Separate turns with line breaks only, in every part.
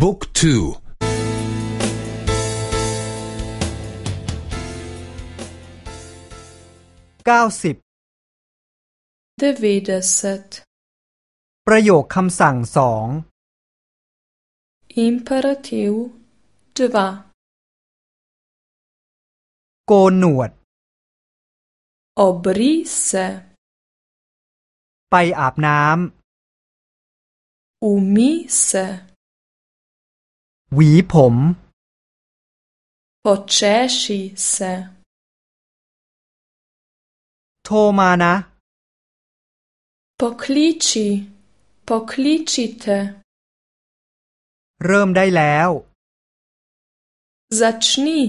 บุ๊กทูเก้าสิบ
เดวิดเซต
ประโยคคำสั่งสองอิมเปอร์ทิวดวาโกนหนวดอบริเซไปอาบน้ำอุมิเซหวีผมโปเชชิเซโทรมานะ
โปคลิชิโปคลิชิเต
เริ่มได้แล้ว
ซาชนี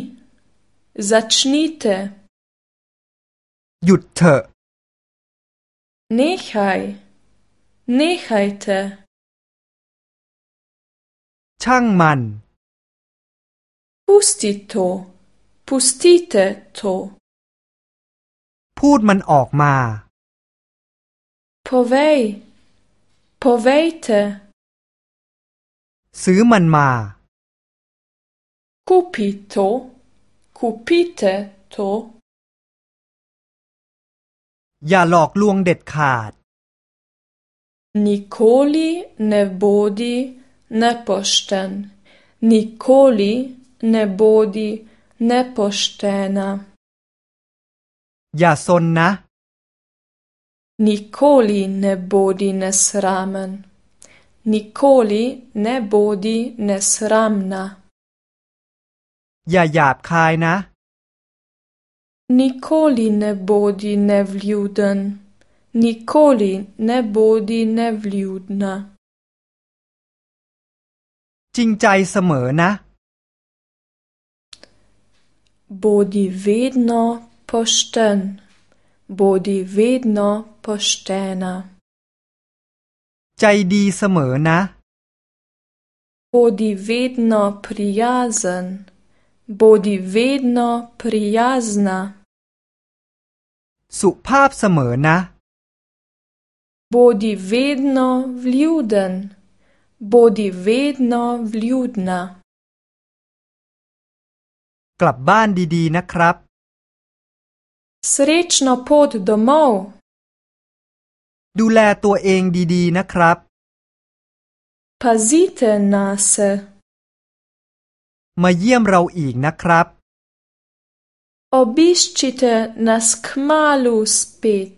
ซา
ชนีเตหยุดเถอะเนคไฮเนคไฮเตช่างมันพูสติโตพูสติเตโตพูดมันออกมาพเวยพเวเต ซื้อมันมา คูปิโต คูปิเตโตอย่าหลอกลวงเด็ดขา
ด นิโคลีเนบอดี nepošten, nikoli ne bodi nepoštena.
Ja, sonna.
Nikoli ne bodi nesramen, nikoli ne bodi nesramna.
Ja, jab kajna.
Nikoli ne bodi nevljuden, nikoli ne bodi nevljudna.
จริงใจเสมอนะ
บอดีวีดโนพอสเตนบอดีวีดโนพอสเตนา
ใจดีเสมอนะ
บอดีวีดโนพริยาซันบอดีวีดโนพริยาซนา
สุภาพเสมอนะ
บอดีวีดโนวิลเดน Bodi vedno vljudna.
กลับบ้านดีๆนะครับ Srečno pot domov. ดูแลตัวเองดีๆนะครับ Pazite nas. มาเยี่ยมเราอีกนะครับ
Obiščite nas kmalu spet.